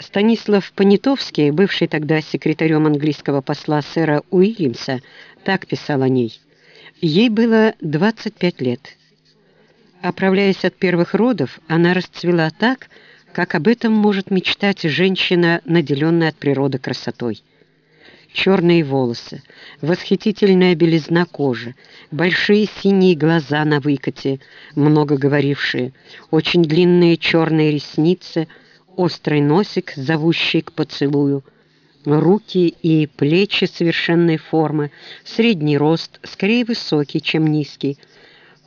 Станислав Понятовский, бывший тогда секретарем английского посла сэра Уильямса, так писал о ней. Ей было 25 лет. Оправляясь от первых родов, она расцвела так, как об этом может мечтать женщина, наделенная от природы красотой. Черные волосы, восхитительная белизна кожи, большие синие глаза на выкате, много говорившие, очень длинные черные ресницы, острый носик, зовущий к поцелую, руки и плечи совершенной формы, средний рост, скорее высокий, чем низкий,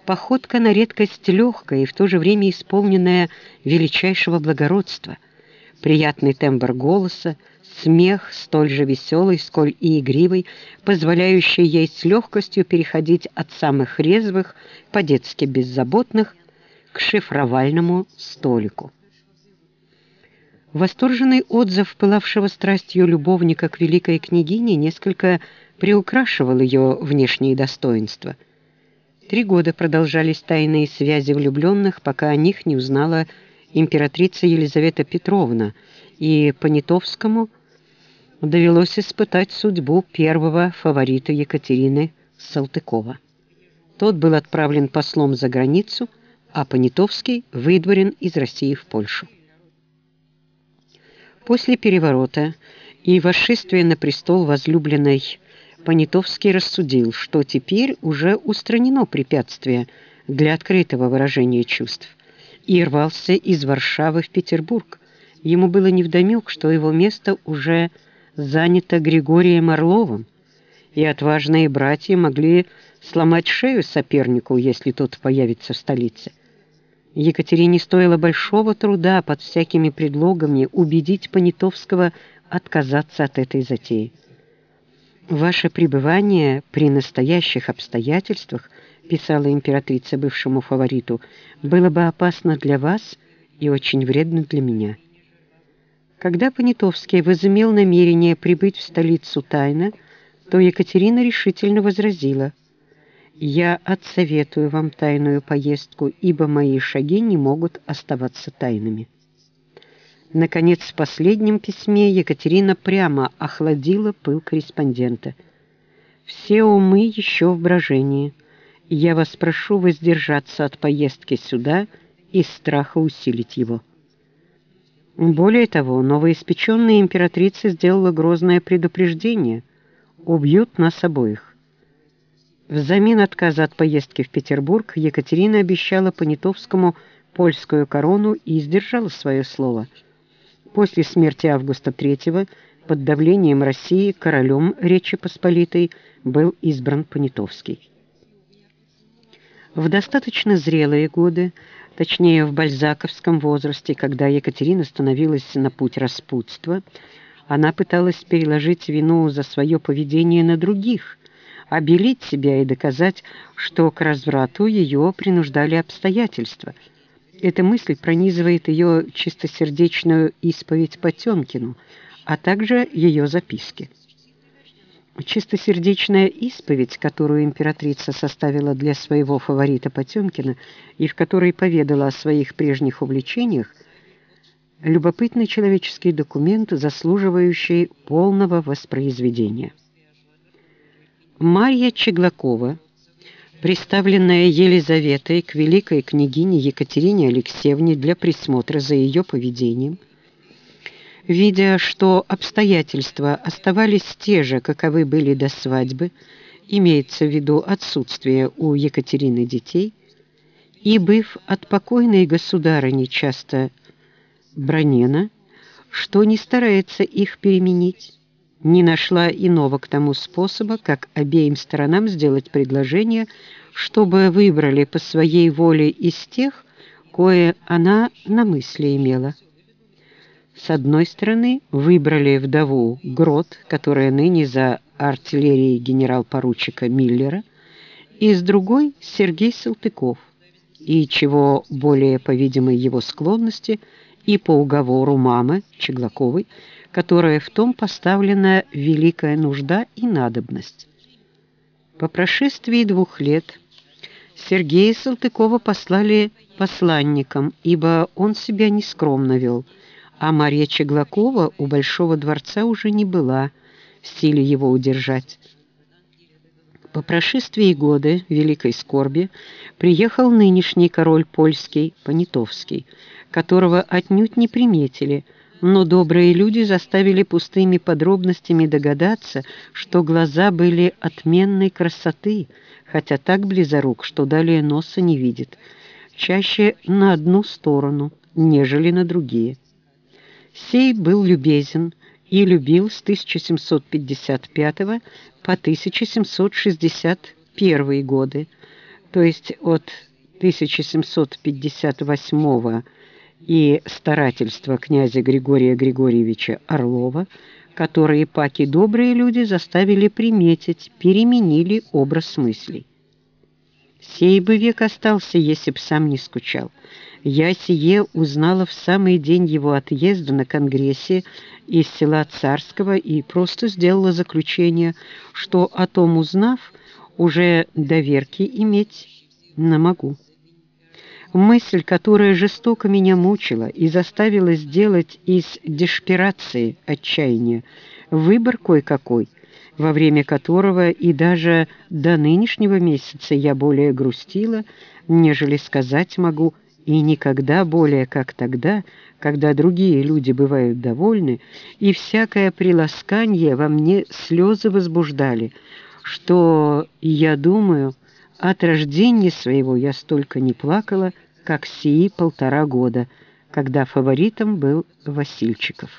Походка на редкость легкая и в то же время исполненная величайшего благородства. Приятный тембр голоса, смех, столь же веселый, сколь и игривый, позволяющий ей с легкостью переходить от самых резвых, по-детски беззаботных, к шифровальному столику. Восторженный отзыв пылавшего страстью любовника к великой княгине несколько приукрашивал ее внешние достоинства – Три года продолжались тайные связи влюбленных, пока о них не узнала императрица Елизавета Петровна, и Понятовскому довелось испытать судьбу первого фаворита Екатерины Салтыкова. Тот был отправлен послом за границу, а Понятовский выдворен из России в Польшу. После переворота и восшествия на престол возлюбленной Понятовский рассудил, что теперь уже устранено препятствие для открытого выражения чувств, и рвался из Варшавы в Петербург. Ему было невдомек, что его место уже занято Григорием Орловым, и отважные братья могли сломать шею сопернику, если тот появится в столице. Екатерине стоило большого труда под всякими предлогами убедить Понятовского отказаться от этой затеи. «Ваше пребывание при настоящих обстоятельствах, писала императрица бывшему фавориту, было бы опасно для вас и очень вредно для меня». Когда Понятовский возымел намерение прибыть в столицу тайно, то Екатерина решительно возразила «Я отсоветую вам тайную поездку, ибо мои шаги не могут оставаться тайными». Наконец, в последнем письме Екатерина прямо охладила пыл корреспондента. «Все умы еще в брожении. Я вас прошу воздержаться от поездки сюда из страха усилить его». Более того, новоиспеченная императрица сделала грозное предупреждение. «Убьют нас обоих». Взамен отказа от поездки в Петербург Екатерина обещала Понятовскому польскую корону и сдержала свое слово – После смерти Августа III под давлением России королем Речи Посполитой был избран Понятовский. В достаточно зрелые годы, точнее в бальзаковском возрасте, когда Екатерина становилась на путь распутства, она пыталась переложить вину за свое поведение на других, обелить себя и доказать, что к разврату ее принуждали обстоятельства – эта мысль пронизывает ее чистосердечную исповедь Потемкину, а также ее записки. Чистосердечная исповедь, которую императрица составила для своего фаворита Потемкина и в которой поведала о своих прежних увлечениях, любопытный человеческий документ, заслуживающий полного воспроизведения. Марья Чеглакова представленная Елизаветой к великой княгине Екатерине Алексеевне для присмотра за ее поведением, видя, что обстоятельства оставались те же, каковы были до свадьбы, имеется в виду отсутствие у Екатерины детей, и, быв от покойной государыни часто бронена, что не старается их переменить, не нашла иного к тому способа, как обеим сторонам сделать предложение, чтобы выбрали по своей воле из тех, кое она на мысли имела. С одной стороны, выбрали вдову Грот, которая ныне за артиллерией генерал-поручика Миллера, и с другой — Сергей Салтыков, и, чего более, по видимой его склонности, и по уговору мамы Чеглаковой, которая в том поставлена великая нужда и надобность. По прошествии двух лет Сергея Салтыкова послали посланником, ибо он себя нескромно вел, а Марья Чеглакова у Большого дворца уже не была в силе его удержать. По прошествии года Великой Скорби приехал нынешний король польский, Понятовский, которого отнюдь не приметили, но добрые люди заставили пустыми подробностями догадаться, что глаза были отменной красоты, хотя так близорук, что далее носа не видит, чаще на одну сторону, нежели на другие. Сей был любезен, и любил с 1755 по 1761 годы, то есть от 1758 и старательства князя Григория Григорьевича Орлова, которые паки добрые люди заставили приметить, переменили образ мыслей. Сей бы век остался, если б сам не скучал. Я сие узнала в самый день его отъезда на Конгрессе из села Царского и просто сделала заключение, что о том узнав, уже доверки иметь не могу. Мысль, которая жестоко меня мучила и заставила сделать из дешпирации отчаяния выбор кое-какой, во время которого и даже до нынешнего месяца я более грустила, нежели сказать могу и никогда более, как тогда, когда другие люди бывают довольны, и всякое приласканье во мне слезы возбуждали, что, я думаю, от рождения своего я столько не плакала, как сии полтора года, когда фаворитом был Васильчиков.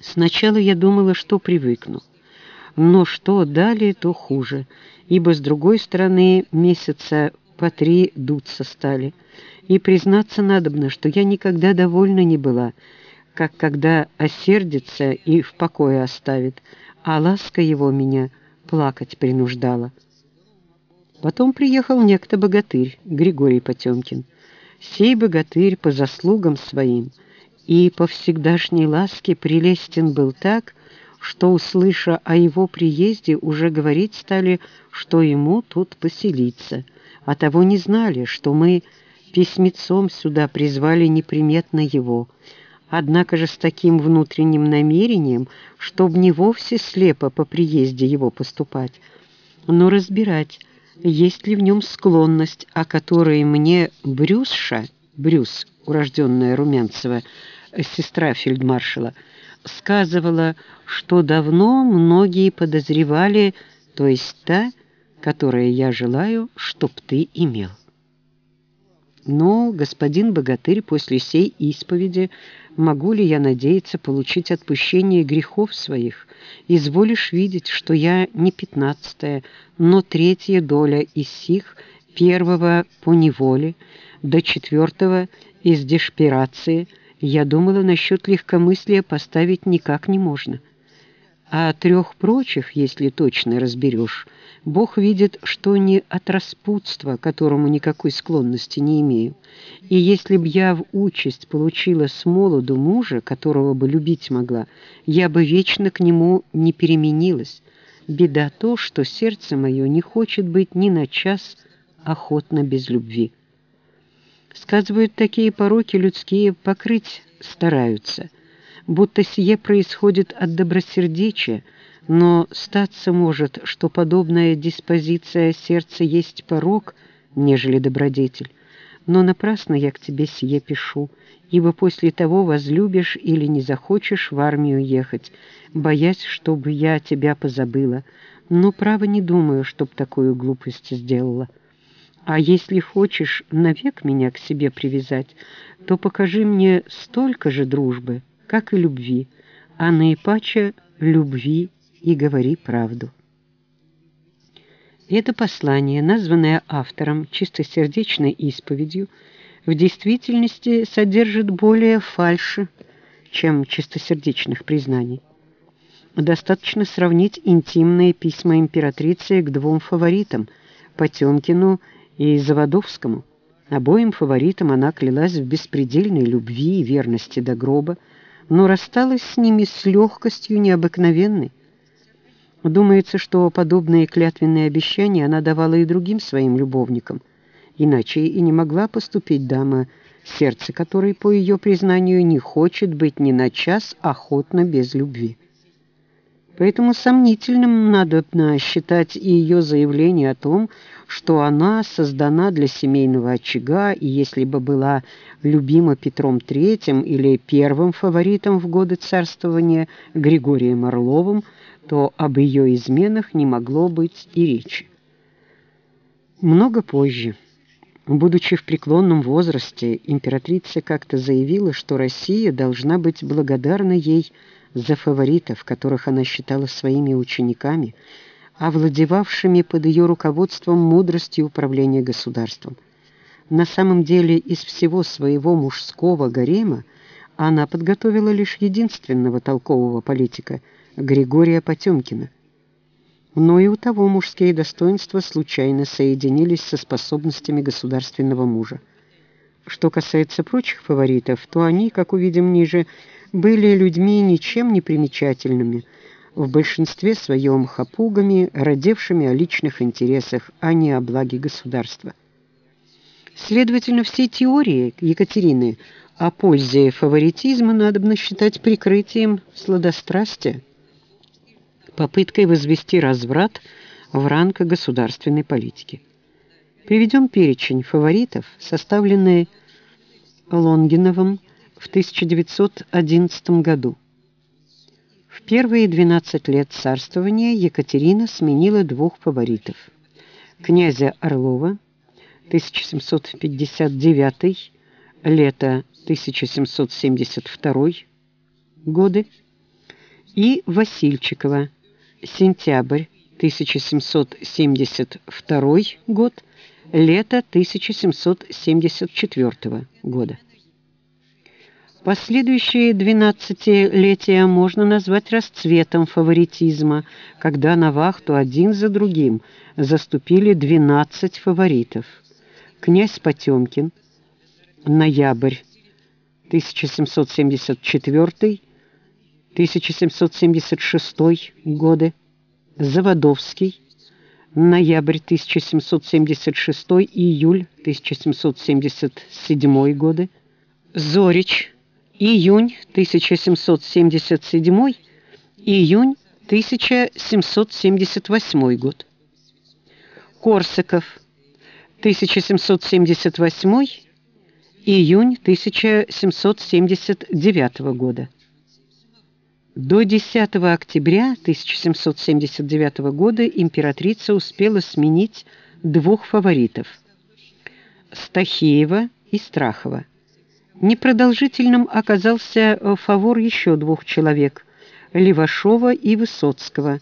Сначала я думала, что привыкну, но что далее, то хуже, ибо, с другой стороны, месяца по три дуться стали. И признаться надобно, что я никогда довольна не была, как когда осердится и в покое оставит, а ласка его меня плакать принуждала. Потом приехал некто богатырь, Григорий Потемкин. Сей богатырь по заслугам своим и по всегдашней ласке прелестен был так, что, услыша о его приезде, уже говорить стали, что ему тут поселиться – а того не знали, что мы письмецом сюда призвали неприметно его, однако же с таким внутренним намерением, чтобы не вовсе слепо по приезде его поступать, но разбирать, есть ли в нем склонность, о которой мне Брюсша, Брюс, урожденная Румянцева, сестра фельдмаршала, сказывала, что давно многие подозревали, то есть та, которое я желаю, чтоб ты имел. Но, господин богатырь, после сей исповеди могу ли я надеяться получить отпущение грехов своих? Изволишь видеть, что я не пятнадцатая, но третья доля из сих, первого по неволе, до четвертого из дешпирации, я думала, насчет легкомыслия поставить никак не можно. А трех прочих, если точно разберешь, Бог видит, что не от распутства, которому никакой склонности не имею. И если б я в участь получила с молоду мужа, которого бы любить могла, я бы вечно к нему не переменилась. Беда то, что сердце мое не хочет быть ни на час охотно без любви. Сказывают, такие пороки людские покрыть стараются, будто сие происходит от добросердечия, но статься может, что подобная диспозиция сердца есть порог, нежели добродетель. Но напрасно я к тебе сие пишу, ибо после того возлюбишь или не захочешь в армию ехать, боясь, чтобы я тебя позабыла. Но право не думаю, чтоб такую глупость сделала. А если хочешь навек меня к себе привязать, то покажи мне столько же дружбы, как и любви, а наипаче любви и говори правду. Это послание, названное автором чистосердечной исповедью, в действительности содержит более фальши, чем чистосердечных признаний. Достаточно сравнить интимные письма императрицы к двум фаворитам – Потемкину и Заводовскому. Обоим фаворитам она клялась в беспредельной любви и верности до гроба, но рассталась с ними с легкостью необыкновенной. Думается, что подобные клятвенные обещания она давала и другим своим любовникам, иначе и не могла поступить дама сердце которой, по ее признанию, не хочет быть ни на час охотно без любви. Поэтому сомнительным надо считать и ее заявление о том, что она создана для семейного очага, и если бы была любима Петром III или первым фаворитом в годы царствования Григорием Орловым, то об ее изменах не могло быть и речи. Много позже, будучи в преклонном возрасте, императрица как-то заявила, что Россия должна быть благодарна ей за фаворитов, которых она считала своими учениками, овладевавшими под ее руководством мудростью управления государством. На самом деле из всего своего мужского гарема она подготовила лишь единственного толкового политика – Григория Потемкина. Но и у того мужские достоинства случайно соединились со способностями государственного мужа. Что касается прочих фаворитов, то они, как увидим ниже, были людьми ничем не примечательными, в большинстве своем хапугами, родившими о личных интересах, а не о благе государства. Следовательно, все теории Екатерины о пользе фаворитизма надо считать прикрытием сладострастия, попыткой возвести разврат в ранг государственной политики. Приведем перечень фаворитов, составленный Лонгиновым в 1911 году. В первые 12 лет царствования Екатерина сменила двух фаворитов. Князя Орлова, 1759, лето 1772 годы, и Васильчикова, сентябрь 1772 год, лето 1774 года. Последующие двенадцатилетия можно назвать расцветом фаворитизма, когда на вахту один за другим заступили 12 фаворитов. Князь Потемкин, ноябрь 1774-1776 годы, Заводовский, ноябрь 1776, июль 1777 годы, Зорич, июнь 1777, июнь 1778 год. Корсаков, 1778, июнь 1779 года. До 10 октября 1779 года императрица успела сменить двух фаворитов – Стахеева и Страхова. Непродолжительным оказался фавор еще двух человек – Левашова и Высоцкого.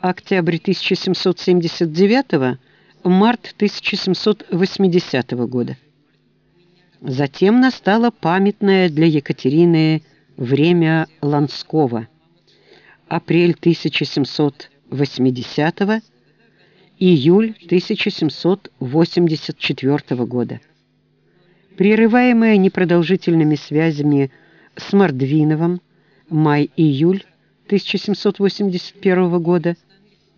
Октябрь 1779 март 1780 года. Затем настало памятное для Екатерины время Ланского. Апрель 1780 июль 1784 года. Прерываемая непродолжительными связями с Мордвиновым, май-июль 1781 года,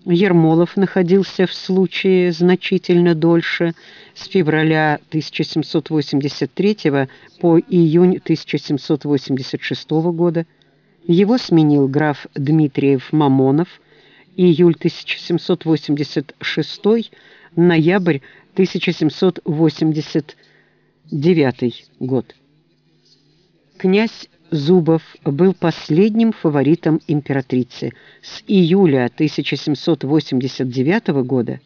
Ермолов находился в случае значительно дольше, с февраля 1783 по июнь 1786 года. Его сменил граф Дмитриев Мамонов, июль 1786, ноябрь 1789 год. Князь Зубов был последним фаворитом императрицы с июля 1789 года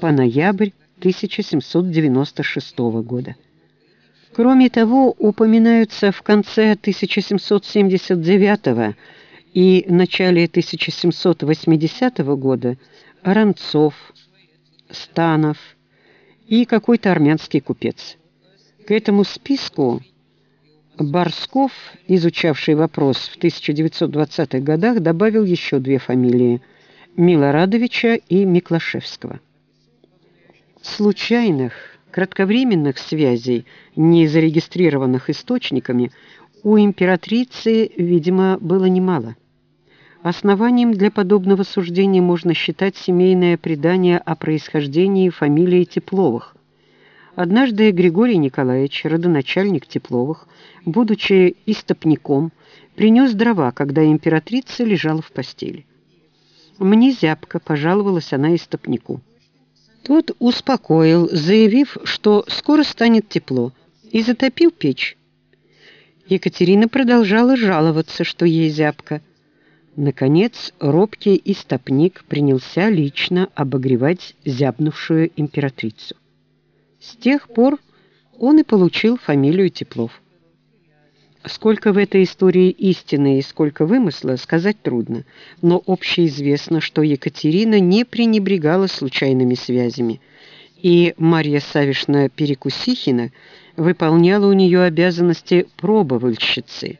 по ноябрь 1796 года. Кроме того, упоминаются в конце 1779 и начале 1780 года Ранцов, Станов и какой-то армянский купец. К этому списку Борсков, изучавший вопрос в 1920-х годах, добавил еще две фамилии – Милорадовича и Миклашевского. Случайных, кратковременных связей, не зарегистрированных источниками, у императрицы, видимо, было немало. Основанием для подобного суждения можно считать семейное предание о происхождении фамилии Тепловых. Однажды Григорий Николаевич, родоначальник Тепловых, будучи истопником, принес дрова, когда императрица лежала в постели. «Мне зябко», — пожаловалась она истопнику. Тот успокоил, заявив, что скоро станет тепло, и затопил печь. Екатерина продолжала жаловаться, что ей зябко. Наконец, робкий истопник принялся лично обогревать зябнувшую императрицу. С тех пор он и получил фамилию Теплов. Сколько в этой истории истины и сколько вымысла, сказать трудно, но общеизвестно, что Екатерина не пренебрегала случайными связями, и Марья Савишна Перекусихина выполняла у нее обязанности пробовальщицы,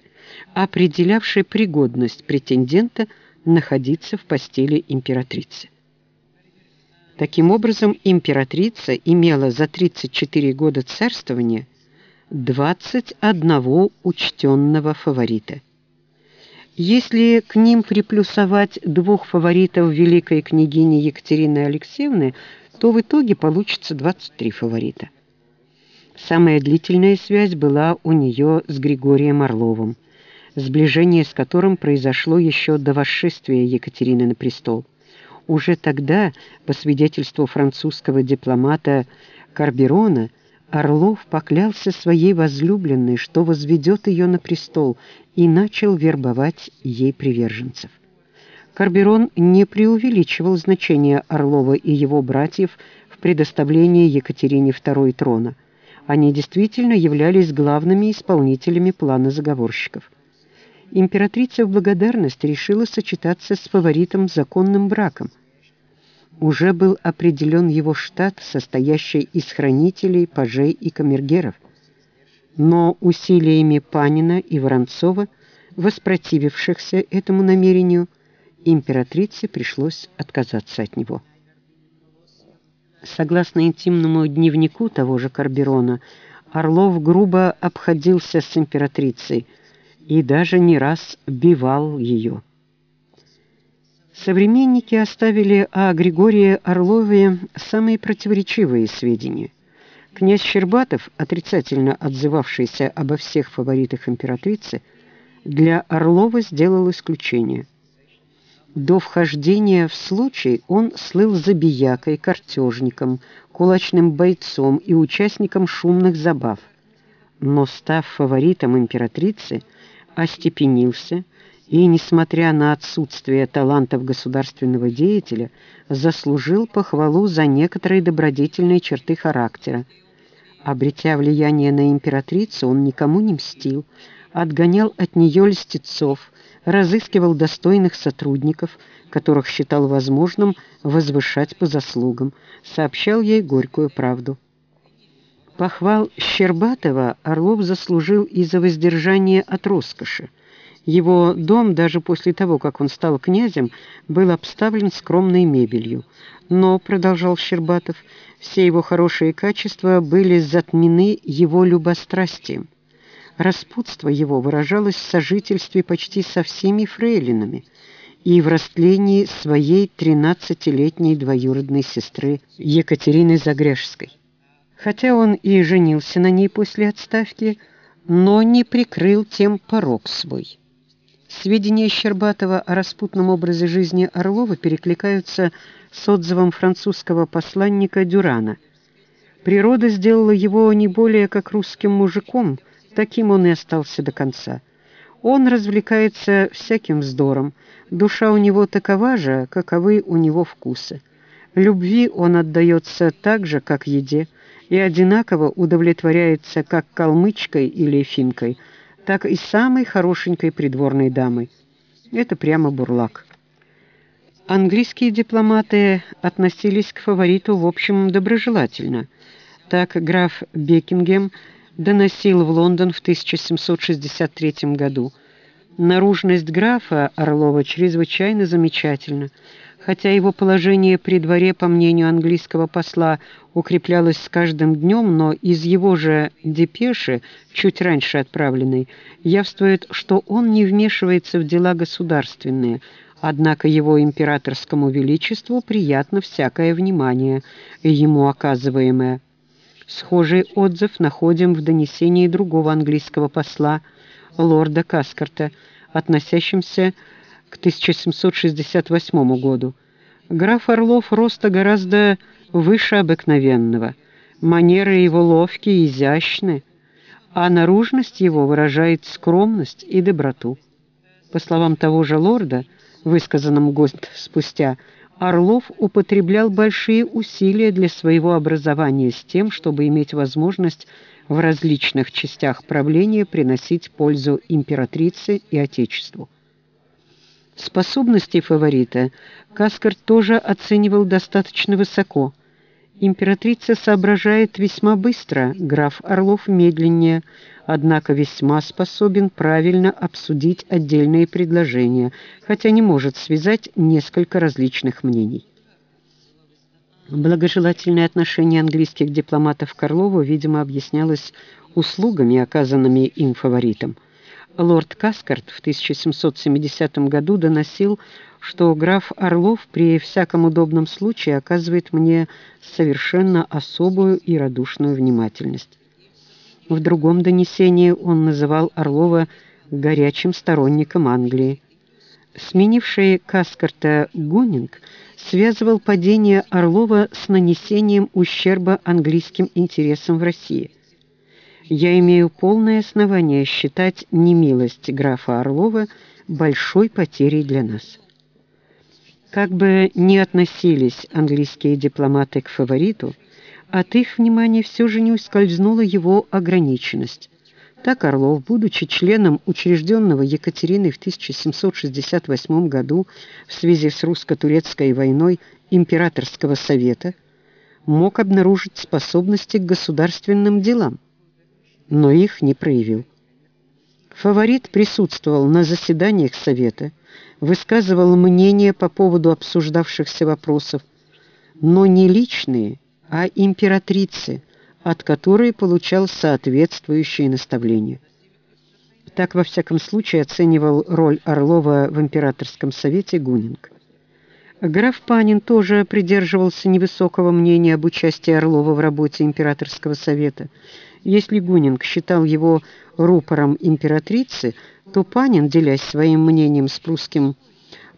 определявшей пригодность претендента находиться в постели императрицы. Таким образом, императрица имела за 34 года царствования 21 учтенного фаворита. Если к ним приплюсовать двух фаворитов великой княгини Екатерины Алексеевны, то в итоге получится 23 фаворита. Самая длительная связь была у нее с Григорием Орловым, сближение с которым произошло еще до восшествия Екатерины на престол. Уже тогда, по свидетельству французского дипломата Карберона, Орлов поклялся своей возлюбленной, что возведет ее на престол, и начал вербовать ей приверженцев. Карберон не преувеличивал значение Орлова и его братьев в предоставлении Екатерине II трона. Они действительно являлись главными исполнителями плана заговорщиков императрица в благодарность решила сочетаться с фаворитом законным браком. Уже был определен его штат, состоящий из хранителей, пажей и камергеров. Но усилиями Панина и Воронцова, воспротивившихся этому намерению, императрице пришлось отказаться от него. Согласно интимному дневнику того же Карберона, Орлов грубо обходился с императрицей – и даже не раз бивал ее. Современники оставили о Григории Орлове самые противоречивые сведения. Князь Щербатов, отрицательно отзывавшийся обо всех фаворитах императрицы, для Орлова сделал исключение. До вхождения в случай он слыл забиякой, картежником, кулачным бойцом и участником шумных забав. Но, став фаворитом императрицы, остепенился и, несмотря на отсутствие талантов государственного деятеля, заслужил похвалу за некоторые добродетельные черты характера. Обретя влияние на императрицу, он никому не мстил, отгонял от нее льстецов, разыскивал достойных сотрудников, которых считал возможным возвышать по заслугам, сообщал ей горькую правду. Похвал Щербатова Орлов заслужил и за воздержание от роскоши. Его дом, даже после того, как он стал князем, был обставлен скромной мебелью. Но, продолжал Щербатов, все его хорошие качества были затмены его любострастием. Распутство его выражалось в сожительстве почти со всеми фрейлинами и в растлении своей тринадцатилетней двоюродной сестры Екатерины Загряжской. Хотя он и женился на ней после отставки, но не прикрыл тем порог свой. Сведения Щербатова о распутном образе жизни Орлова перекликаются с отзывом французского посланника Дюрана. Природа сделала его не более как русским мужиком, таким он и остался до конца. Он развлекается всяким вздором, душа у него такова же, каковы у него вкусы. Любви он отдается так же, как еде, и одинаково удовлетворяется как калмычкой или финкой, так и самой хорошенькой придворной дамой. Это прямо бурлак. Английские дипломаты относились к фавориту в общем доброжелательно. Так граф Бекингем доносил в Лондон в 1763 году. Наружность графа Орлова чрезвычайно замечательна хотя его положение при дворе, по мнению английского посла, укреплялось с каждым днем, но из его же депеши, чуть раньше отправленной, явствует, что он не вмешивается в дела государственные, однако его императорскому величеству приятно всякое внимание, ему оказываемое. Схожий отзыв находим в донесении другого английского посла, лорда Каскарта, относящемся к 1768 году. Граф Орлов роста гораздо выше обыкновенного. Манеры его ловкие изящны, а наружность его выражает скромность и доброту. По словам того же лорда, высказанным год спустя, Орлов употреблял большие усилия для своего образования с тем, чтобы иметь возможность в различных частях правления приносить пользу императрице и Отечеству. Способности фаворита Каскар тоже оценивал достаточно высоко. Императрица соображает весьма быстро, граф Орлов медленнее, однако весьма способен правильно обсудить отдельные предложения, хотя не может связать несколько различных мнений. Благожелательное отношение английских дипломатов к Орлову, видимо, объяснялось услугами, оказанными им фаворитом. Лорд Каскарт в 1770 году доносил, что граф Орлов при всяком удобном случае оказывает мне совершенно особую и радушную внимательность. В другом донесении он называл Орлова горячим сторонником Англии. Сменивший Каскарта Гунинг связывал падение Орлова с нанесением ущерба английским интересам в России. Я имею полное основание считать немилость графа Орлова большой потерей для нас. Как бы ни относились английские дипломаты к фавориту, от их внимания все же не ускользнула его ограниченность. Так Орлов, будучи членом учрежденного Екатериной в 1768 году в связи с русско-турецкой войной Императорского совета, мог обнаружить способности к государственным делам, но их не проявил. Фаворит присутствовал на заседаниях Совета, высказывал мнение по поводу обсуждавшихся вопросов, но не личные – а императрицы, от которой получал соответствующие наставления. Так, во всяком случае, оценивал роль Орлова в императорском совете Гунинг. Граф Панин тоже придерживался невысокого мнения об участии Орлова в работе императорского совета. Если Гунинг считал его рупором императрицы, то Панин, делясь своим мнением с прусским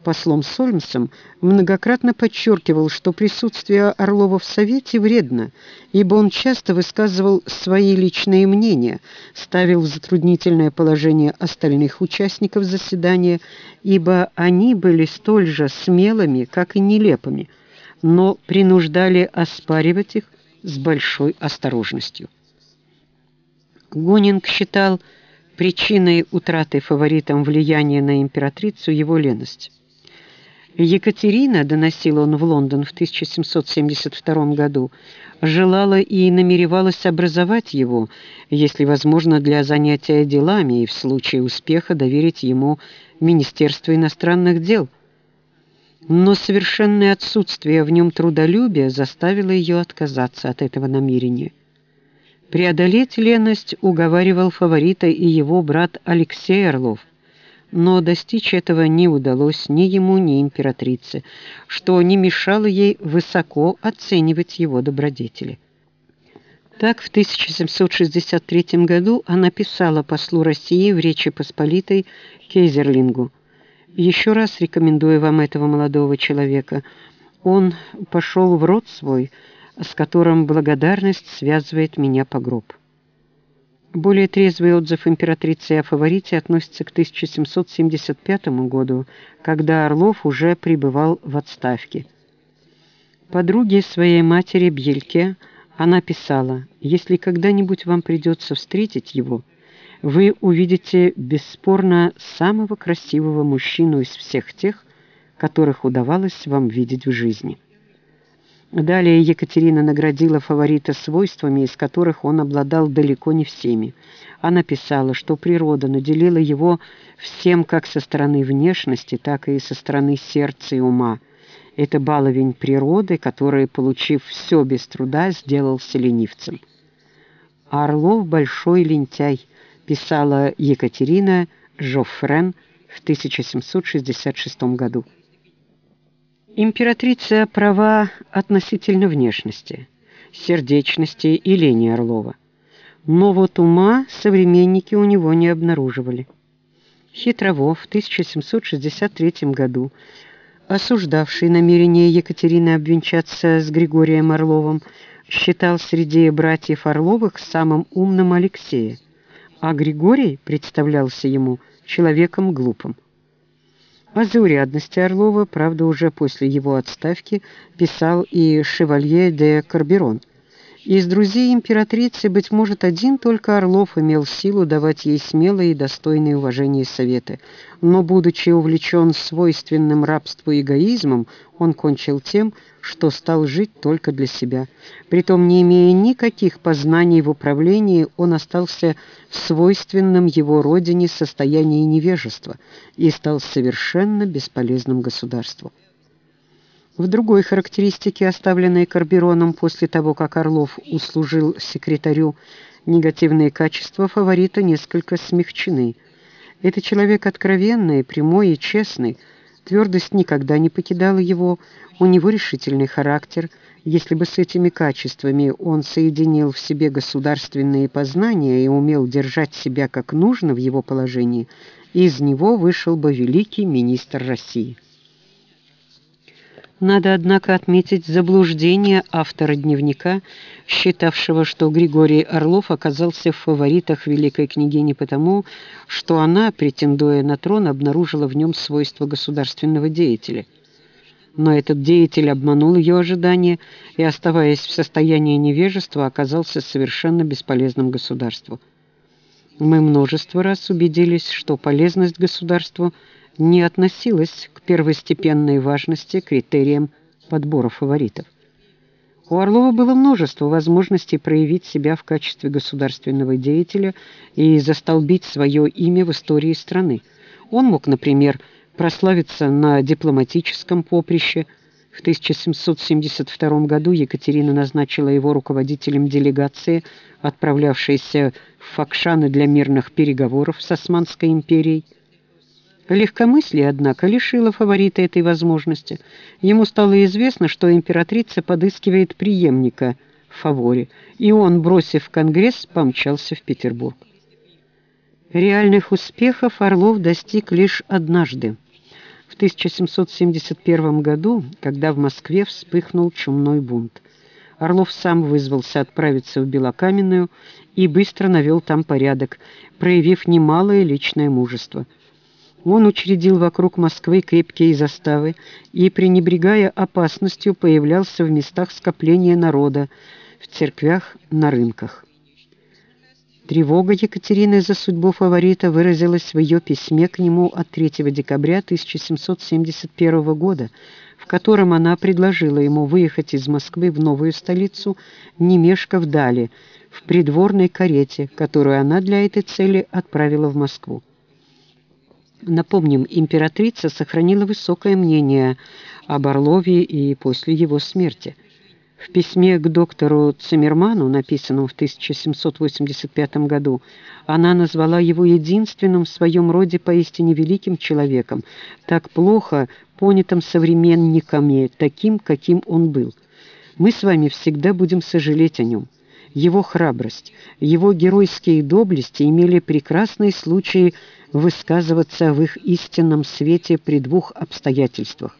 послом Сольмсом, многократно подчеркивал, что присутствие Орлова в Совете вредно, ибо он часто высказывал свои личные мнения, ставил в затруднительное положение остальных участников заседания, ибо они были столь же смелыми, как и нелепыми, но принуждали оспаривать их с большой осторожностью. Гунинг считал причиной утраты фаворитом влияния на императрицу его леность. Екатерина, доносил он в Лондон в 1772 году, желала и намеревалась образовать его, если возможно, для занятия делами и в случае успеха доверить ему Министерство иностранных дел. Но совершенное отсутствие в нем трудолюбия заставило ее отказаться от этого намерения. Преодолеть леность уговаривал фаворита и его брат Алексей Орлов но достичь этого не удалось ни ему, ни императрице, что не мешало ей высоко оценивать его добродетели. Так, в 1763 году она писала послу России в Речи Посполитой Кейзерлингу. «Еще раз рекомендую вам этого молодого человека. Он пошел в род свой, с которым благодарность связывает меня по гроб». Более трезвый отзыв императрицы о фаворите относится к 1775 году, когда Орлов уже пребывал в отставке. Подруге своей матери Бьельке она писала, «Если когда-нибудь вам придется встретить его, вы увидите бесспорно самого красивого мужчину из всех тех, которых удавалось вам видеть в жизни». Далее Екатерина наградила фаворита свойствами, из которых он обладал далеко не всеми. Она писала, что природа наделила его всем как со стороны внешности, так и со стороны сердца и ума. Это баловень природы, который, получив все без труда, сделался ленивцем. «Орлов большой лентяй», писала Екатерина Жоффрен в 1766 году. Императрица права относительно внешности. сердечности и лени Орлова. Но вот ума современники у него не обнаруживали. Хитровов в 1763 году, осуждавший намерение Екатерины обвенчаться с Григорием Орловым, считал среди братьев Орловых самым умным Алексея, а Григорий представлялся ему человеком глупым. О заурядности Орлова, правда, уже после его отставки писал и «Шевалье де Карберон», из друзей императрицы, быть может, один только Орлов имел силу давать ей смелые и достойные уважения советы. Но, будучи увлечен свойственным рабству эгоизмом, он кончил тем, что стал жить только для себя. Притом, не имея никаких познаний в управлении, он остался в свойственном его родине состоянии невежества и стал совершенно бесполезным государству. В другой характеристике, оставленной Карбероном после того, как Орлов услужил секретарю, негативные качества фаворита несколько смягчены. Это человек откровенный, прямой и честный, твердость никогда не покидала его, у него решительный характер. Если бы с этими качествами он соединил в себе государственные познания и умел держать себя как нужно в его положении, из него вышел бы великий министр России. Надо, однако, отметить заблуждение автора дневника, считавшего, что Григорий Орлов оказался в фаворитах великой княгини потому, что она, претендуя на трон, обнаружила в нем свойства государственного деятеля. Но этот деятель обманул ее ожидания и, оставаясь в состоянии невежества, оказался совершенно бесполезным государству. Мы множество раз убедились, что полезность государству – не относилась к первостепенной важности критериям подбора фаворитов. У Орлова было множество возможностей проявить себя в качестве государственного деятеля и застолбить свое имя в истории страны. Он мог, например, прославиться на дипломатическом поприще. В 1772 году Екатерина назначила его руководителем делегации, отправлявшейся в Факшаны для мирных переговоров с Османской империей. Легкомыслие, однако, лишило фаворита этой возможности. Ему стало известно, что императрица подыскивает преемника в фаворе, и он, бросив Конгресс, помчался в Петербург. Реальных успехов Орлов достиг лишь однажды. В 1771 году, когда в Москве вспыхнул чумной бунт. Орлов сам вызвался отправиться в Белокаменную и быстро навел там порядок, проявив немалое личное мужество – он учредил вокруг Москвы крепкие заставы и, пренебрегая опасностью, появлялся в местах скопления народа, в церквях, на рынках. Тревога Екатерины за судьбу фаворита выразилась в ее письме к нему от 3 декабря 1771 года, в котором она предложила ему выехать из Москвы в новую столицу, не мешкав дали, в придворной карете, которую она для этой цели отправила в Москву. Напомним, императрица сохранила высокое мнение об Орлове и после его смерти. В письме к доктору Циммерману, написанном в 1785 году, она назвала его единственным в своем роде поистине великим человеком, так плохо понятым современниками, таким, каким он был. Мы с вами всегда будем сожалеть о нем. Его храбрость, его геройские доблести имели прекрасные случаи высказываться в их истинном свете при двух обстоятельствах.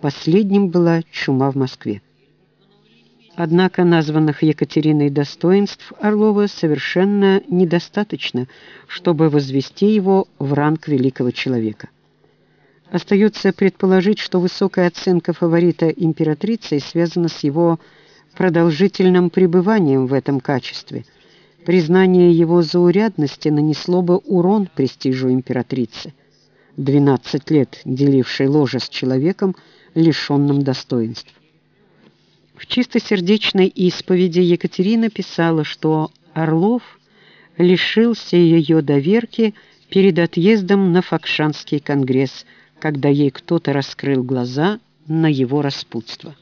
Последним была чума в Москве. Однако названных Екатериной достоинств Орлова совершенно недостаточно, чтобы возвести его в ранг великого человека. Остается предположить, что высокая оценка фаворита императрицы связана с его продолжительным пребыванием в этом качестве – Признание его заурядности нанесло бы урон престижу императрицы, 12 лет делившей ложе с человеком, лишенным достоинств. В чистосердечной исповеди Екатерина писала, что Орлов лишился ее доверки перед отъездом на Факшанский конгресс, когда ей кто-то раскрыл глаза на его распутство.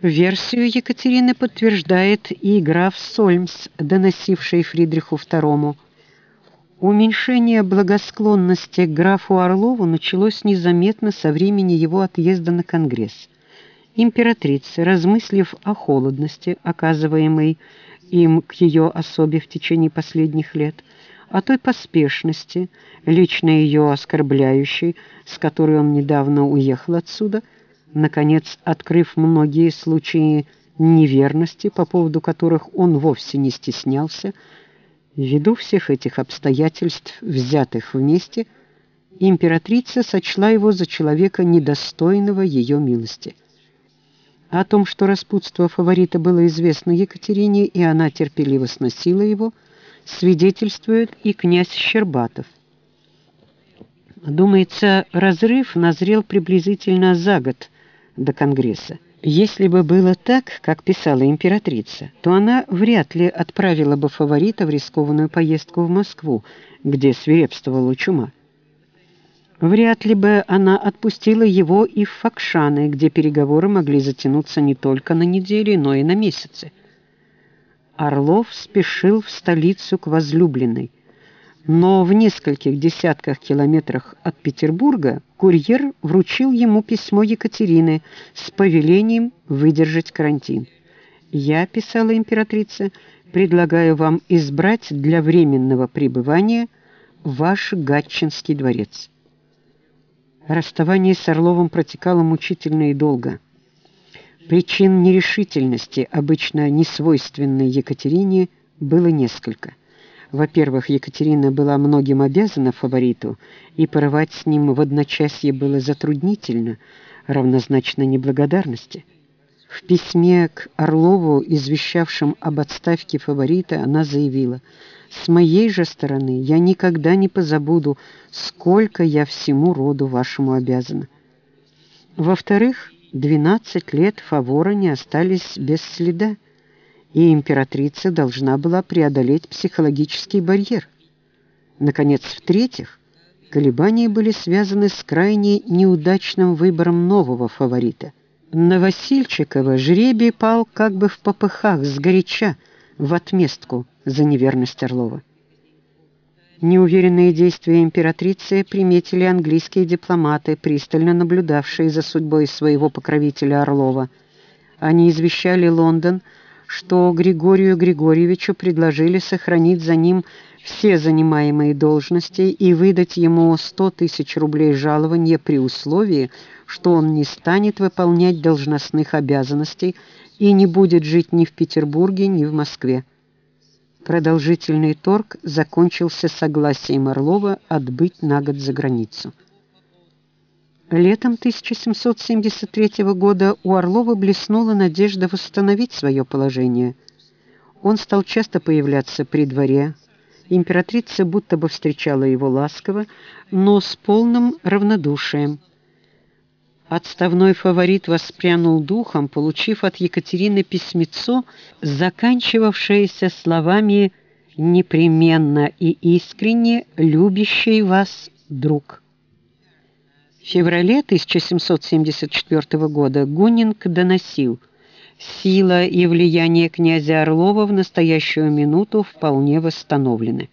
Версию Екатерины подтверждает и граф Сольмс, доносивший Фридриху II. Уменьшение благосклонности к графу Орлову началось незаметно со времени его отъезда на Конгресс. Императрица, размыслив о холодности, оказываемой им к ее особе в течение последних лет, о той поспешности, лично ее оскорбляющей, с которой он недавно уехал отсюда, наконец, открыв многие случаи неверности, по поводу которых он вовсе не стеснялся, ввиду всех этих обстоятельств, взятых вместе, императрица сочла его за человека, недостойного ее милости. О том, что распутство фаворита было известно Екатерине, и она терпеливо сносила его, свидетельствует и князь Щербатов. Думается, разрыв назрел приблизительно за год до Конгресса. Если бы было так, как писала императрица, то она вряд ли отправила бы фаворита в рискованную поездку в Москву, где свирепствовала чума. Вряд ли бы она отпустила его и в Факшаны, где переговоры могли затянуться не только на недели, но и на месяцы. Орлов спешил в столицу к возлюбленной, но в нескольких десятках километрах от Петербурга курьер вручил ему письмо Екатерины с повелением выдержать карантин. «Я, — писала императрица, — предлагаю вам избрать для временного пребывания ваш Гатчинский дворец». Расставание с Орловым протекало мучительно и долго. Причин нерешительности, обычно несвойственной Екатерине, было несколько. Во-первых, Екатерина была многим обязана фавориту, и порывать с ним в одночасье было затруднительно, равнозначно неблагодарности. В письме к Орлову, извещавшем об отставке фаворита, она заявила – с моей же стороны я никогда не позабуду, сколько я всему роду вашему обязана. Во-вторых, 12 лет Фавора не остались без следа, и императрица должна была преодолеть психологический барьер. Наконец, в-третьих, колебания были связаны с крайне неудачным выбором нового фаворита. На Васильчикова жребий пал как бы в попыхах, сгоряча, в отместку за неверность Орлова. Неуверенные действия императрицы приметили английские дипломаты, пристально наблюдавшие за судьбой своего покровителя Орлова. Они извещали Лондон, что Григорию Григорьевичу предложили сохранить за ним все занимаемые должности и выдать ему 100 тысяч рублей жалования при условии, что он не станет выполнять должностных обязанностей и не будет жить ни в Петербурге, ни в Москве. Продолжительный торг закончился согласием Орлова отбыть на год за границу. Летом 1773 года у Орлова блеснула надежда восстановить свое положение. Он стал часто появляться при дворе. Императрица будто бы встречала его ласково, но с полным равнодушием. Отставной фаворит воспрянул духом, получив от Екатерины письмецо, заканчивавшееся словами «непременно и искренне любящий вас друг». Феврале 1774 года Гунинг доносил «Сила и влияние князя Орлова в настоящую минуту вполне восстановлены».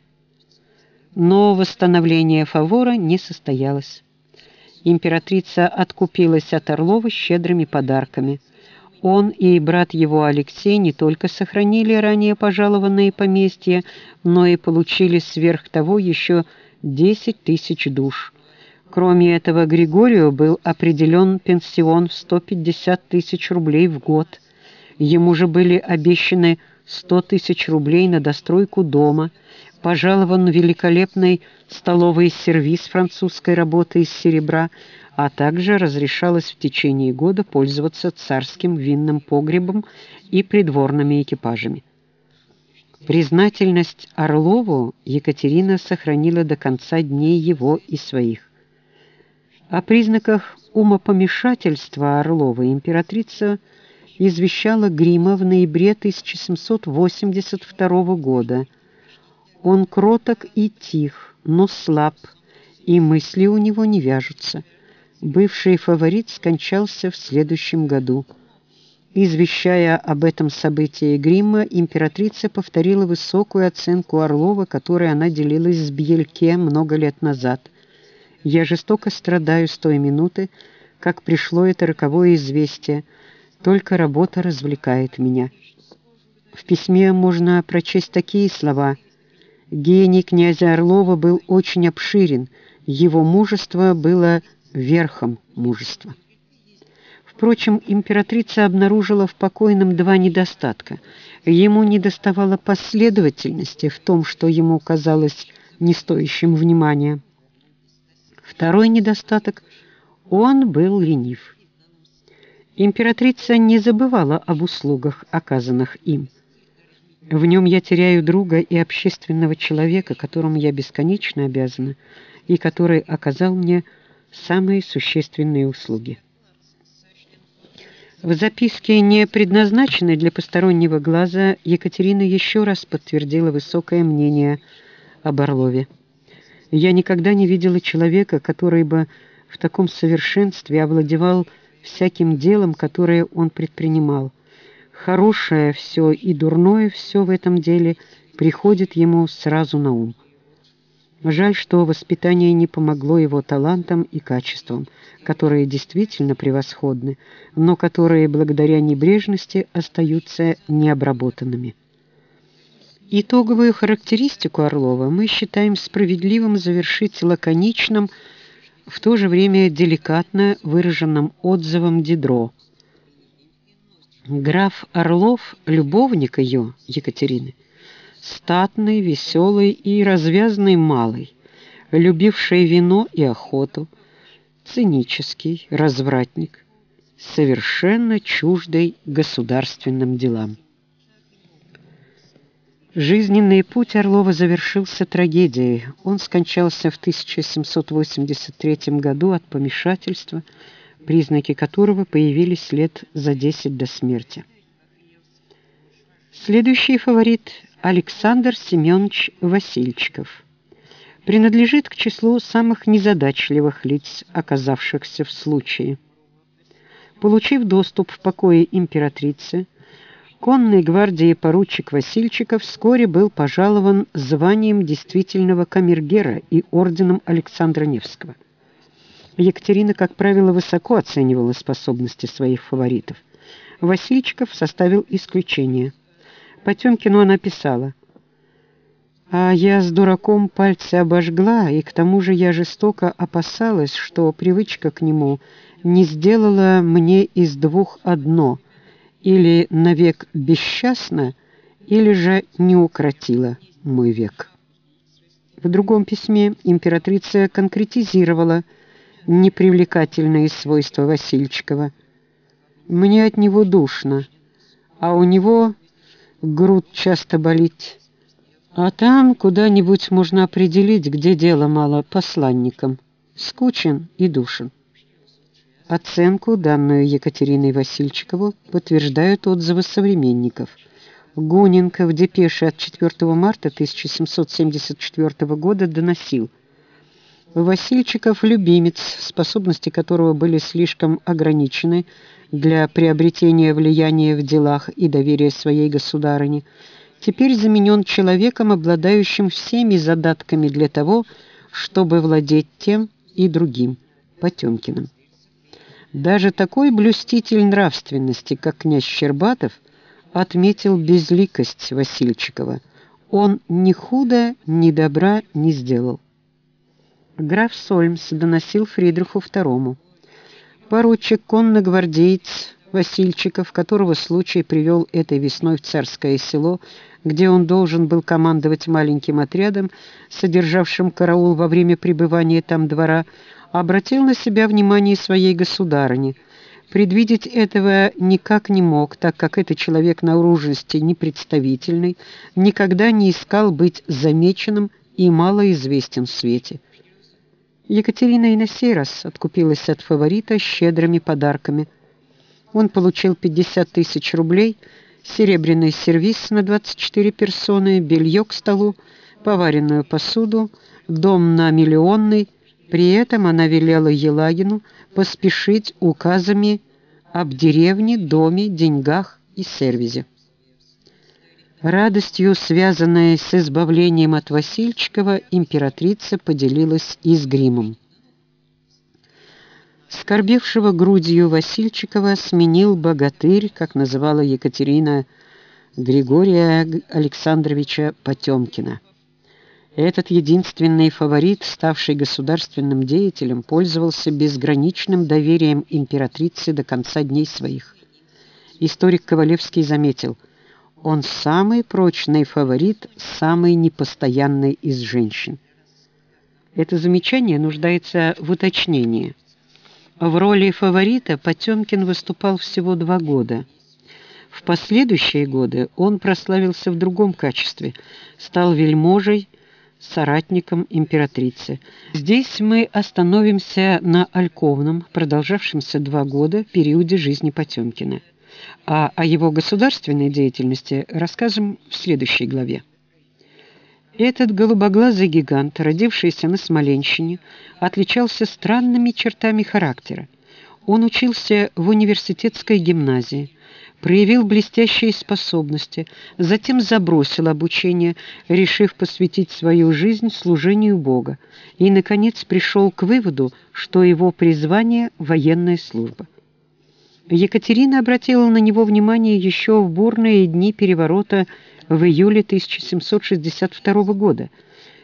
Но восстановление фавора не состоялось императрица откупилась от Орлова щедрыми подарками. Он и брат его Алексей не только сохранили ранее пожалованные поместья, но и получили сверх того еще 10 тысяч душ. Кроме этого, Григорию был определен пенсион в 150 тысяч рублей в год. Ему же были обещаны 100 тысяч рублей на достройку дома – пожалован великолепный столовый сервиз французской работы из серебра, а также разрешалось в течение года пользоваться царским винным погребом и придворными экипажами. Признательность Орлову Екатерина сохранила до конца дней его и своих. О признаках умопомешательства Орлова императрица извещала Грима в ноябре 1782 года – он кроток и тих, но слаб, и мысли у него не вяжутся. Бывший фаворит скончался в следующем году. Извещая об этом событии Гримма, императрица повторила высокую оценку Орлова, которой она делилась с Бьельке много лет назад. «Я жестоко страдаю с той минуты, как пришло это роковое известие, Только работа развлекает меня. В письме можно прочесть такие слова. Гений князя Орлова был очень обширен, его мужество было верхом мужества. Впрочем, императрица обнаружила в покойном два недостатка. Ему недоставало последовательности в том, что ему казалось не стоящим внимания. Второй недостаток – он был ленив. Императрица не забывала об услугах, оказанных им. В нем я теряю друга и общественного человека, которому я бесконечно обязана, и который оказал мне самые существенные услуги. В записке, не предназначенной для постороннего глаза, Екатерина еще раз подтвердила высокое мнение об Орлове. «Я никогда не видела человека, который бы в таком совершенстве овладевал всяким делом, которое он предпринимал. Хорошее все и дурное все в этом деле приходит ему сразу на ум. Жаль, что воспитание не помогло его талантам и качествам, которые действительно превосходны, но которые благодаря небрежности остаются необработанными. Итоговую характеристику Орлова мы считаем справедливым завершить лаконичным, в то же время деликатно выраженным отзывом Дидро. Граф Орлов, любовник ее, Екатерины, статный, веселый и развязный малый, любивший вино и охоту, цинический, развратник, совершенно чуждый государственным делам. Жизненный путь Орлова завершился трагедией. Он скончался в 1783 году от помешательства, признаки которого появились лет за 10 до смерти. Следующий фаворит Александр Семенович Васильчиков. Принадлежит к числу самых незадачливых лиц, оказавшихся в случае. Получив доступ в покое императрицы, конной гвардии поручик Васильчиков вскоре был пожалован званием действительного камергера и орденом Александра Невского. Екатерина, как правило, высоко оценивала способности своих фаворитов. Васильчиков составил исключение – Потемкину она писала. «А я с дураком пальцы обожгла, и к тому же я жестоко опасалась, что привычка к нему не сделала мне из двух одно, или навек бесчастно, или же не укротила мой век». В другом письме императрица конкретизировала непривлекательные свойства Васильчикова. «Мне от него душно, а у него грудь часто болит. А там куда-нибудь можно определить, где дело мало посланникам. Скучен и душен. Оценку, данную Екатериной Васильчикову, подтверждают отзывы современников. Гуненко в депеше от 4 марта 1774 года доносил Васильчиков – любимец, способности которого были слишком ограничены, для приобретения влияния в делах и доверия своей государыне, теперь заменен человеком, обладающим всеми задатками для того, чтобы владеть тем и другим, Потемкиным. Даже такой блюститель нравственности, как князь Щербатов, отметил безликость Васильчикова. Он ни худа, ни добра не сделал. Граф Сольмс доносил Фридриху II. Поручик конногвардеец Васильчиков, которого случай привел этой весной в Царское село, где он должен был командовать маленьким отрядом, содержавшим караул во время пребывания там двора, обратил на себя внимание своей государыни. Предвидеть этого никак не мог, так как этот человек наружности непредставительный, никогда не искал быть замеченным и малоизвестен в свете. Екатерина и на сей раз откупилась от фаворита щедрыми подарками. Он получил 50 тысяч рублей, серебряный сервиз на 24 персоны, белье к столу, поваренную посуду, дом на миллионный. При этом она велела Елагину поспешить указами об деревне, доме, деньгах и сервизе. Радостью, связанной с избавлением от Васильчикова, императрица поделилась и с гримом. Скорбевшего грудью Васильчикова сменил богатырь, как называла Екатерина Григория Александровича Потемкина. Этот единственный фаворит, ставший государственным деятелем, пользовался безграничным доверием императрицы до конца дней своих. Историк Ковалевский заметил, он самый прочный фаворит, самый непостоянный из женщин. Это замечание нуждается в уточнении. В роли фаворита Потемкин выступал всего два года. В последующие годы он прославился в другом качестве, стал вельможей, соратником императрицы. Здесь мы остановимся на Альковном, продолжавшемся два года, периоде жизни Потемкина. А о его государственной деятельности расскажем в следующей главе. Этот голубоглазый гигант, родившийся на Смоленщине, отличался странными чертами характера. Он учился в университетской гимназии, проявил блестящие способности, затем забросил обучение, решив посвятить свою жизнь служению Бога, и, наконец, пришел к выводу, что его призвание – военная служба. Екатерина обратила на него внимание еще в бурные дни переворота в июле 1762 года.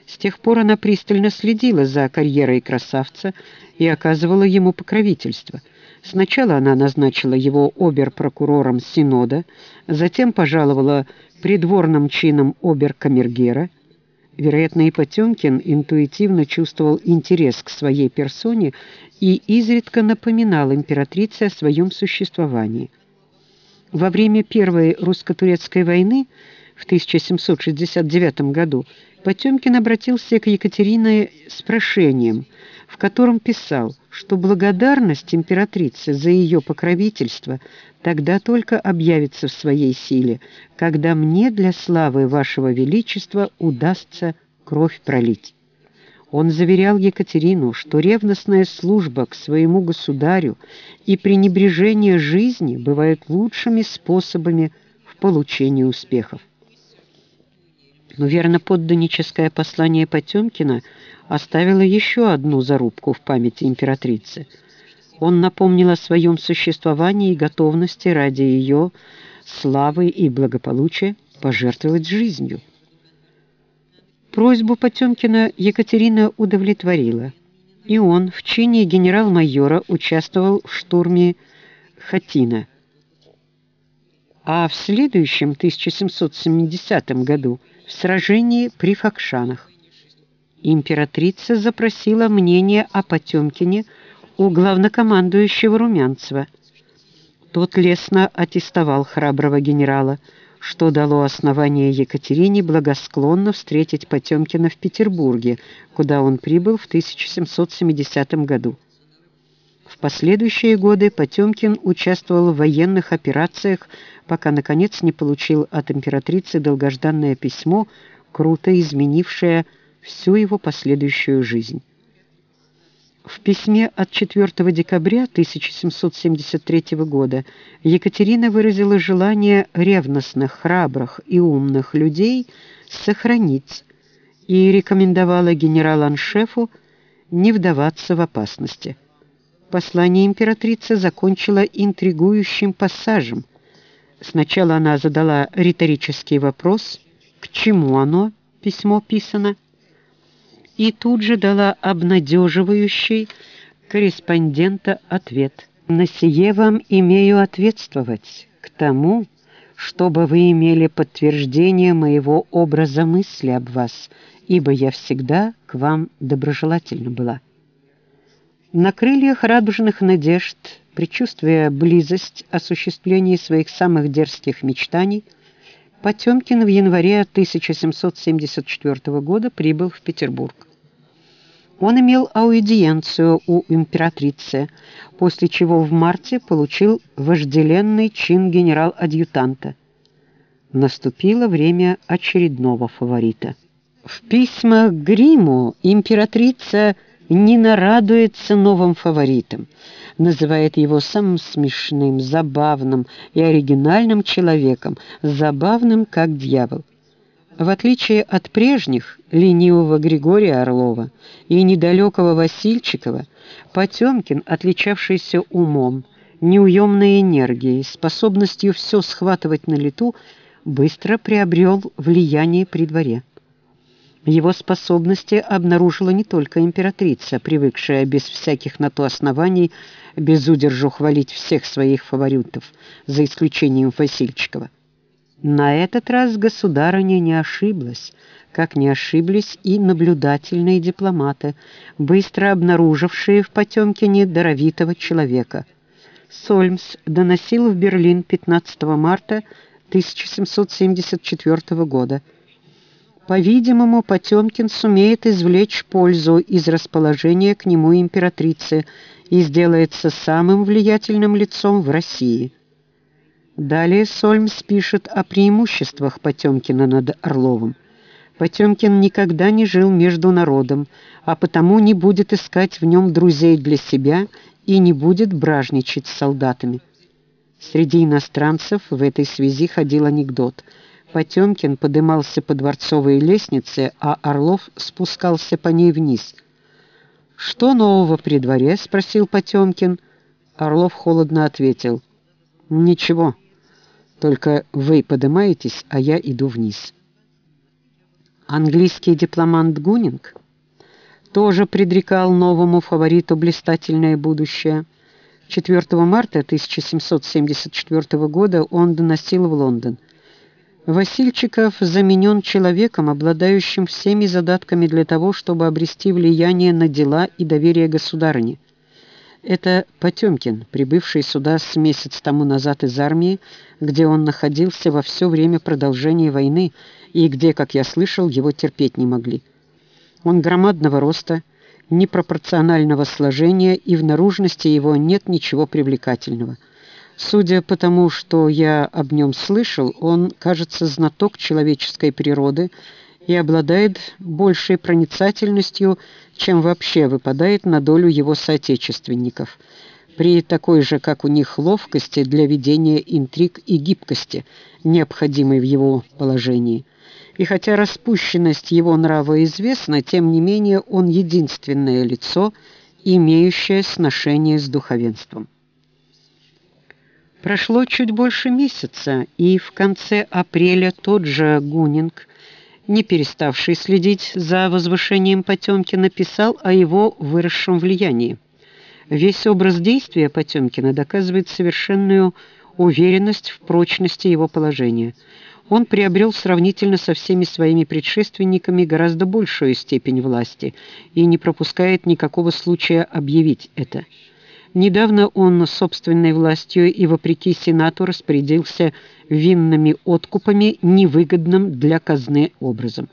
С тех пор она пристально следила за карьерой красавца и оказывала ему покровительство – Сначала она назначила его обер-прокурором Синода, затем пожаловала придворным чином обер-камергера. Вероятно, и Потемкин интуитивно чувствовал интерес к своей персоне и изредка напоминал императрице о своем существовании. Во время Первой русско-турецкой войны в 1769 году Потемкин обратился к Екатерине с прошением, в котором писал, что благодарность императрицы за ее покровительство тогда только объявится в своей силе, когда мне для славы вашего величества удастся кровь пролить. Он заверял Екатерину, что ревностная служба к своему государю и пренебрежение жизни бывают лучшими способами в получении успехов. Но верноподданническое послание Потемкина оставило еще одну зарубку в памяти императрицы. Он напомнил о своем существовании и готовности ради ее славы и благополучия пожертвовать жизнью. Просьбу Потемкина Екатерина удовлетворила, и он в чине генерал-майора участвовал в штурме Хатина. А в следующем 1770 году в сражении при Факшанах. Императрица запросила мнение о Потемкине у главнокомандующего Румянцева. Тот лестно аттестовал храброго генерала, что дало основание Екатерине благосклонно встретить Потемкина в Петербурге, куда он прибыл в 1770 году. В последующие годы Потемкин участвовал в военных операциях, пока, наконец, не получил от императрицы долгожданное письмо, круто изменившее всю его последующую жизнь. В письме от 4 декабря 1773 года Екатерина выразила желание ревностных, храбрых и умных людей сохранить и рекомендовала генерал-аншефу не вдаваться в опасности. Послание императрицы закончила интригующим пассажем. Сначала она задала риторический вопрос, к чему оно, письмо писано, и тут же дала обнадеживающий корреспондента ответ. «На сие вам имею ответствовать, к тому, чтобы вы имели подтверждение моего образа мысли об вас, ибо я всегда к вам доброжелательна была». На крыльях радужных надежд, предчувствуя близость осуществления своих самых дерзких мечтаний, Потемкин в январе 1774 года прибыл в Петербург. Он имел аудиенцию у императрицы, после чего в марте получил вожделенный чин генерал-адъютанта. Наступило время очередного фаворита. В письмах Гриму императрица не нарадуется новым фаворитом, называет его самым смешным, забавным и оригинальным человеком, забавным как дьявол. В отличие от прежних, ленивого Григория Орлова и недалекого Васильчикова, Потемкин, отличавшийся умом, неуемной энергией, способностью все схватывать на лету, быстро приобрел влияние при дворе. Его способности обнаружила не только императрица, привыкшая без всяких на то оснований без удержу хвалить всех своих фаворитов, за исключением Васильчикова. На этот раз государыня не ошиблась, как не ошиблись и наблюдательные дипломаты, быстро обнаружившие в Потемкине даровитого человека. Сольмс доносил в Берлин 15 марта 1774 года. По-видимому, Потемкин сумеет извлечь пользу из расположения к нему императрицы и сделается самым влиятельным лицом в России. Далее Сольмс пишет о преимуществах Потемкина над Орловым. Потемкин никогда не жил между народом, а потому не будет искать в нем друзей для себя и не будет бражничать с солдатами. Среди иностранцев в этой связи ходил анекдот. Потемкин подымался по дворцовой лестнице, а Орлов спускался по ней вниз. «Что нового при дворе?» — спросил Потемкин. Орлов холодно ответил. «Ничего». Только вы поднимаетесь, а я иду вниз. Английский дипломант Гунинг тоже предрекал новому фавориту блистательное будущее. 4 марта 1774 года он доносил в Лондон. Васильчиков заменен человеком, обладающим всеми задатками для того, чтобы обрести влияние на дела и доверие государыне. Это Потемкин, прибывший сюда с месяц тому назад из армии, где он находился во все время продолжения войны и где, как я слышал, его терпеть не могли. Он громадного роста, непропорционального сложения, и в наружности его нет ничего привлекательного. Судя по тому, что я об нем слышал, он, кажется, знаток человеческой природы и обладает большей проницательностью, чем вообще выпадает на долю его соотечественников, при такой же, как у них, ловкости для ведения интриг и гибкости, необходимой в его положении. И хотя распущенность его нрава известна, тем не менее он единственное лицо, имеющее сношение с духовенством. Прошло чуть больше месяца, и в конце апреля тот же Гунинг не переставший следить за возвышением Потемкина, писал о его выросшем влиянии. Весь образ действия Потемкина доказывает совершенную уверенность в прочности его положения. Он приобрел сравнительно со всеми своими предшественниками гораздо большую степень власти и не пропускает никакого случая объявить это. Недавно он собственной властью и вопреки Сенату распорядился винными откупами невыгодным для казны образом.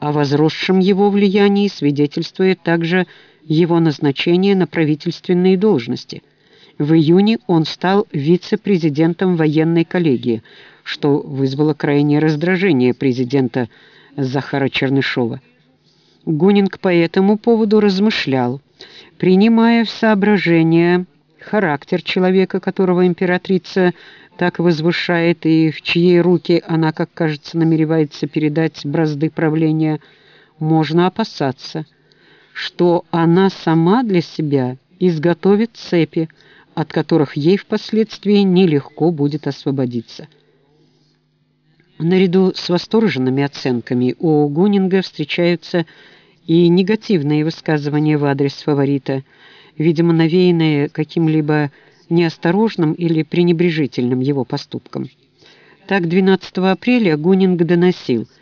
О возросшем его влиянии свидетельствует также его назначение на правительственные должности. В июне он стал вице-президентом военной коллегии, что вызвало крайнее раздражение президента Захара Чернышова. Гунинг по этому поводу размышлял, принимая в соображение характер человека, которого императрица так возвышает и в чьей руки она, как кажется, намеревается передать бразды правления, можно опасаться, что она сама для себя изготовит цепи, от которых ей впоследствии нелегко будет освободиться. Наряду с восторженными оценками у Гунинга встречаются и негативные высказывания в адрес фаворита, видимо, навеянные каким-либо неосторожным или пренебрежительным его поступком. Так, 12 апреля Гунинг доносил –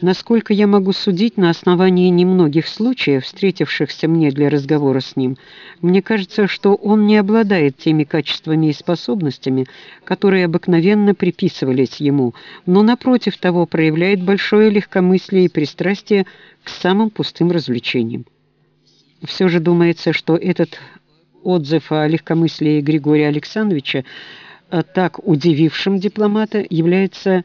Насколько я могу судить на основании немногих случаев, встретившихся мне для разговора с ним, мне кажется, что он не обладает теми качествами и способностями, которые обыкновенно приписывались ему, но напротив того проявляет большое легкомыслие и пристрастие к самым пустым развлечениям. Все же думается, что этот отзыв о легкомыслии Григория Александровича, так удивившим дипломата, является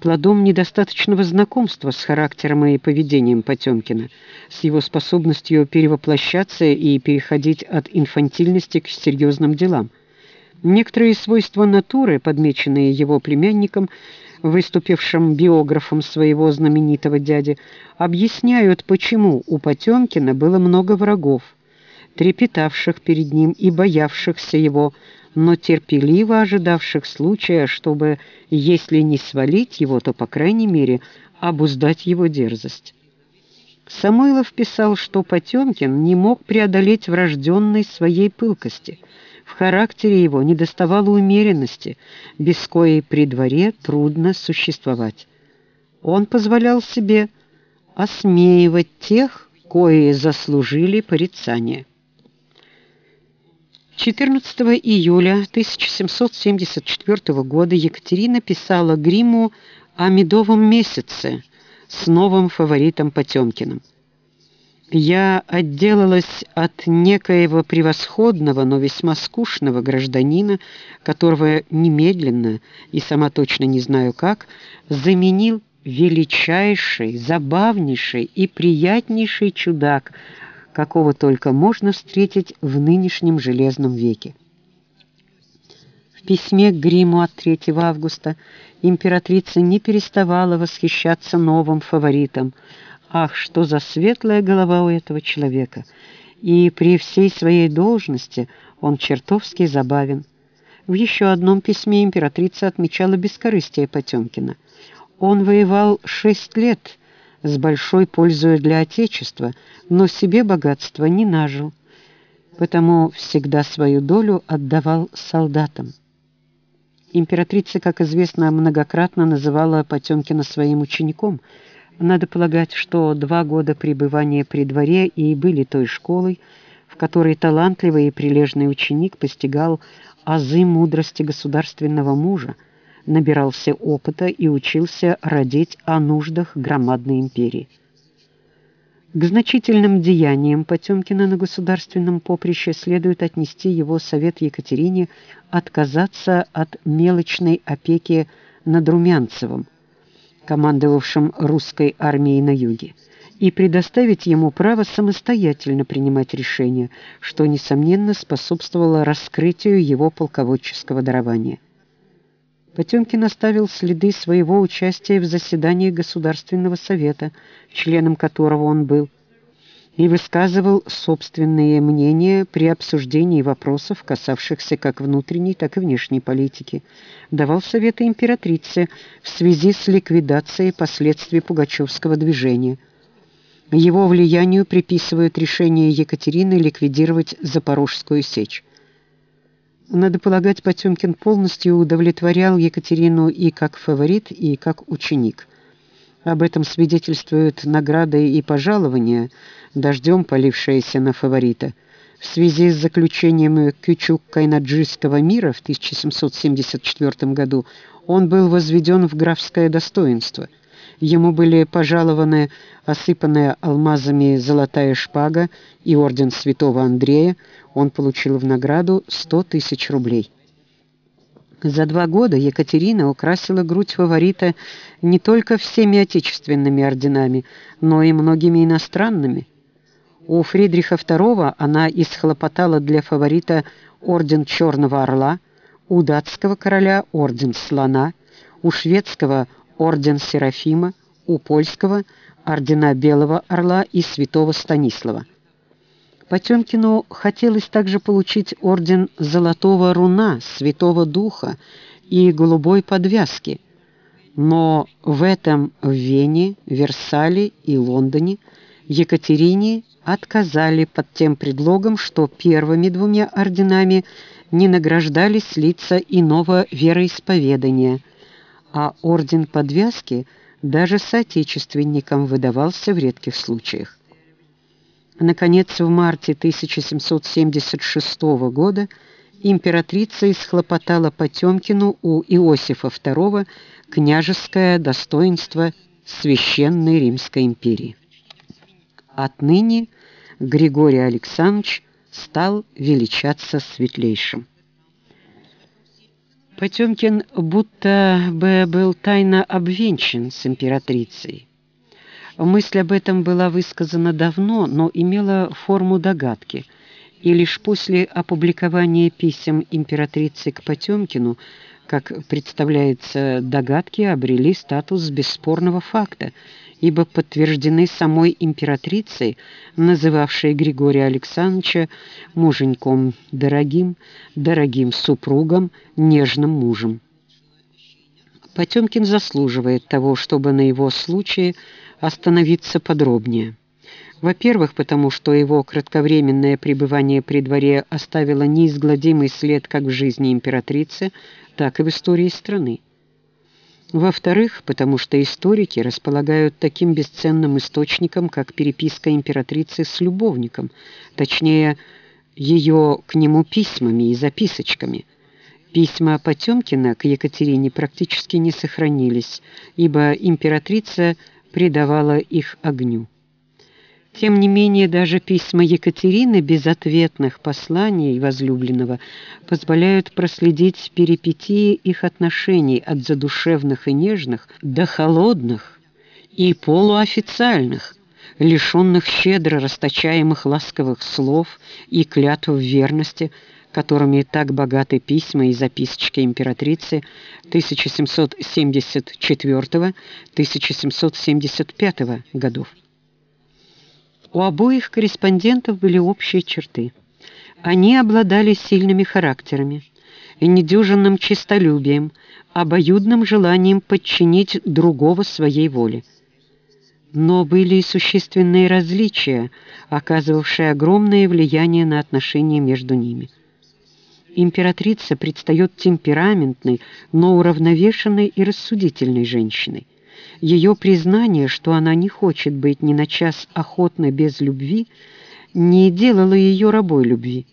плодом недостаточного знакомства с характером и поведением Потемкина, с его способностью перевоплощаться и переходить от инфантильности к серьезным делам. Некоторые свойства натуры, подмеченные его племянником, выступившим биографом своего знаменитого дяди, объясняют, почему у Потемкина было много врагов, трепетавших перед ним и боявшихся его, но терпеливо ожидавших случая, чтобы, если не свалить его, то, по крайней мере, обуздать его дерзость. Самойлов писал, что Потемкин не мог преодолеть врожденной своей пылкости. В характере его недоставало умеренности, без коей при дворе трудно существовать. Он позволял себе осмеивать тех, кои заслужили порицание. 14 июля 1774 года Екатерина писала Гриму о медовом месяце с новым фаворитом Потемкиным. Я отделалась от некоего превосходного, но весьма скучного гражданина, которого немедленно, и сама точно не знаю как, заменил величайший, забавнейший и приятнейший чудак, какого только можно встретить в нынешнем железном веке. В письме к Гриму от 3 августа императрица не переставала восхищаться новым фаворитом. Ах, что за светлая голова у этого человека! И при всей своей должности он чертовски забавен. В еще одном письме императрица отмечала бескорыстие Потемкина. Он воевал шесть лет с большой пользой для Отечества, но себе богатства не нажил, потому всегда свою долю отдавал солдатам. Императрица, как известно, многократно называла Потемкина своим учеником. Надо полагать, что два года пребывания при дворе и были той школой, в которой талантливый и прилежный ученик постигал азы мудрости государственного мужа, набирался опыта и учился родить о нуждах громадной империи. К значительным деяниям Потемкина на государственном поприще следует отнести его совет Екатерине отказаться от мелочной опеки над Румянцевым, командовавшим русской армией на юге, и предоставить ему право самостоятельно принимать решения, что, несомненно, способствовало раскрытию его полководческого дарования. Потемкин оставил следы своего участия в заседании Государственного совета, членом которого он был, и высказывал собственные мнения при обсуждении вопросов, касавшихся как внутренней, так и внешней политики, давал советы императрице в связи с ликвидацией последствий Пугачевского движения. Его влиянию приписывают решение Екатерины ликвидировать Запорожскую сечь. Надо полагать, Потемкин полностью удовлетворял Екатерину и как фаворит, и как ученик. Об этом свидетельствуют награды и пожалования, дождем полившиеся на фаворита. В связи с заключением Кючук-Кайнаджийского мира в 1774 году он был возведен в графское достоинство – Ему были пожалованы осыпанная алмазами золотая шпага и орден святого Андрея. Он получил в награду 100 тысяч рублей. За два года Екатерина украсила грудь фаворита не только всеми отечественными орденами, но и многими иностранными. У Фридриха II она исхлопотала для фаворита орден Черного Орла, у датского короля орден Слона, у шведского орден Серафима, у польского ордена Белого Орла и Святого Станислава. Потемкину хотелось также получить орден Золотого Руна, Святого Духа и Голубой Подвязки, но в этом в Вене, Версале и Лондоне Екатерине отказали под тем предлогом, что первыми двумя орденами не награждались лица иного вероисповедания – а орден подвязки даже соотечественникам выдавался в редких случаях. Наконец, в марте 1776 года императрица исхлопотала Потемкину у Иосифа II княжеское достоинство Священной Римской империи. Отныне Григорий Александрович стал величаться светлейшим. Потемкин будто бы был тайно обвенчан с императрицей. Мысль об этом была высказана давно, но имела форму догадки, и лишь после опубликования писем императрицы к Потемкину, как представляется, догадки обрели статус бесспорного факта, ибо подтверждены самой императрицей, называвшей Григория Александровича муженьком дорогим, дорогим супругом, нежным мужем. Потемкин заслуживает того, чтобы на его случае остановиться подробнее. Во-первых, потому что его кратковременное пребывание при дворе оставило неизгладимый след как в жизни императрицы, так и в истории страны. Во-вторых, потому что историки располагают таким бесценным источником, как переписка императрицы с любовником, точнее, ее к нему письмами и записочками. Письма Потемкина к Екатерине практически не сохранились, ибо императрица предавала их огню. Тем не менее, даже письма Екатерины без ответных посланий возлюбленного позволяют проследить перипетии их отношений от задушевных и нежных до холодных и полуофициальных, лишенных щедро расточаемых ласковых слов и клятв верности, которыми так богаты письма и записочки императрицы 1774-1775 годов. У обоих корреспондентов были общие черты. Они обладали сильными характерами, недюжинным честолюбием, обоюдным желанием подчинить другого своей воле. Но были и существенные различия, оказывавшие огромное влияние на отношения между ними. Императрица предстает темпераментной, но уравновешенной и рассудительной женщиной. Ее признание, что она не хочет быть ни на час охотно без любви, не делало ее рабой любви.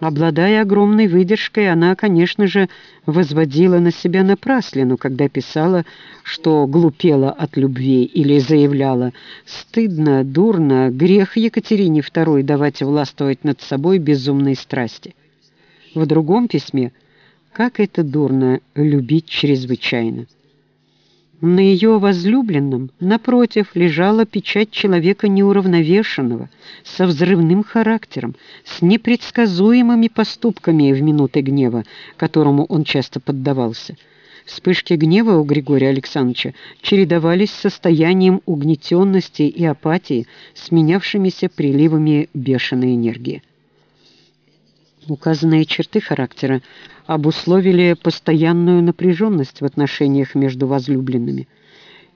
Обладая огромной выдержкой, она, конечно же, возводила на себя напраслину, когда писала, что глупела от любви или заявляла «стыдно, дурно, грех Екатерине II давать властвовать над собой безумной страсти». В другом письме «Как это дурно любить чрезвычайно». На ее возлюбленном, напротив, лежала печать человека неуравновешенного, со взрывным характером, с непредсказуемыми поступками в минуты гнева, которому он часто поддавался. Вспышки гнева у Григория Александровича чередовались с состоянием угнетенности и апатии, сменявшимися приливами бешеной энергии. Указанные черты характера обусловили постоянную напряженность в отношениях между возлюбленными.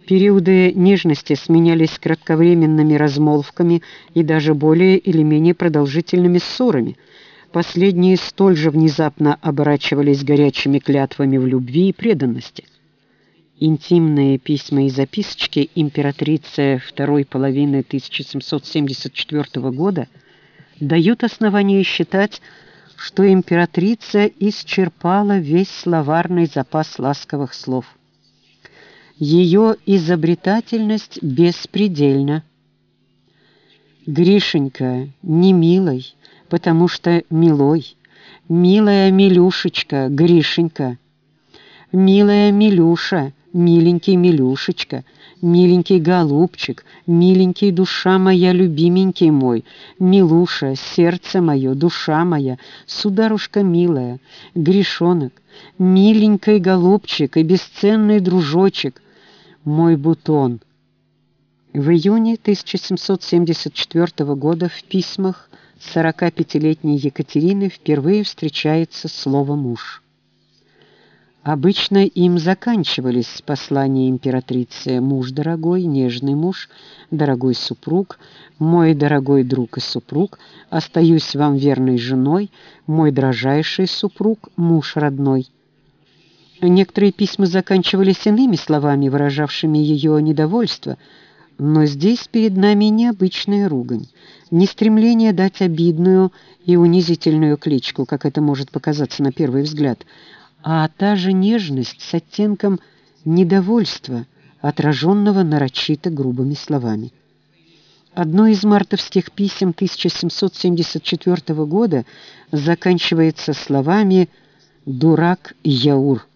Периоды нежности сменялись кратковременными размолвками и даже более или менее продолжительными ссорами. Последние столь же внезапно оборачивались горячими клятвами в любви и преданности. Интимные письма и записочки императрицы второй половины 1774 года дают основание считать, что императрица исчерпала весь словарный запас ласковых слов. Ее изобретательность беспредельна. Гришенька не милой, потому что милой. Милая Милюшечка, Гришенька. Милая Милюша, миленький Милюшечка — миленький голубчик, миленький душа моя, любименький мой, милуша, сердце мое, душа моя, сударушка милая, грешонок, миленький голубчик и бесценный дружочек, мой бутон. В июне 1774 года в письмах 45-летней Екатерины впервые встречается слово «муж». Обычно им заканчивались послания императрицы «Муж дорогой, нежный муж, дорогой супруг, мой дорогой друг и супруг, остаюсь вам верной женой, мой дрожайший супруг, муж родной». Некоторые письма заканчивались иными словами, выражавшими ее недовольство, но здесь перед нами необычная ругань, не стремление дать обидную и унизительную кличку, как это может показаться на первый взгляд – а та же нежность с оттенком недовольства, отраженного нарочито грубыми словами. Одно из мартовских писем 1774 года заканчивается словами «Дурак Яур».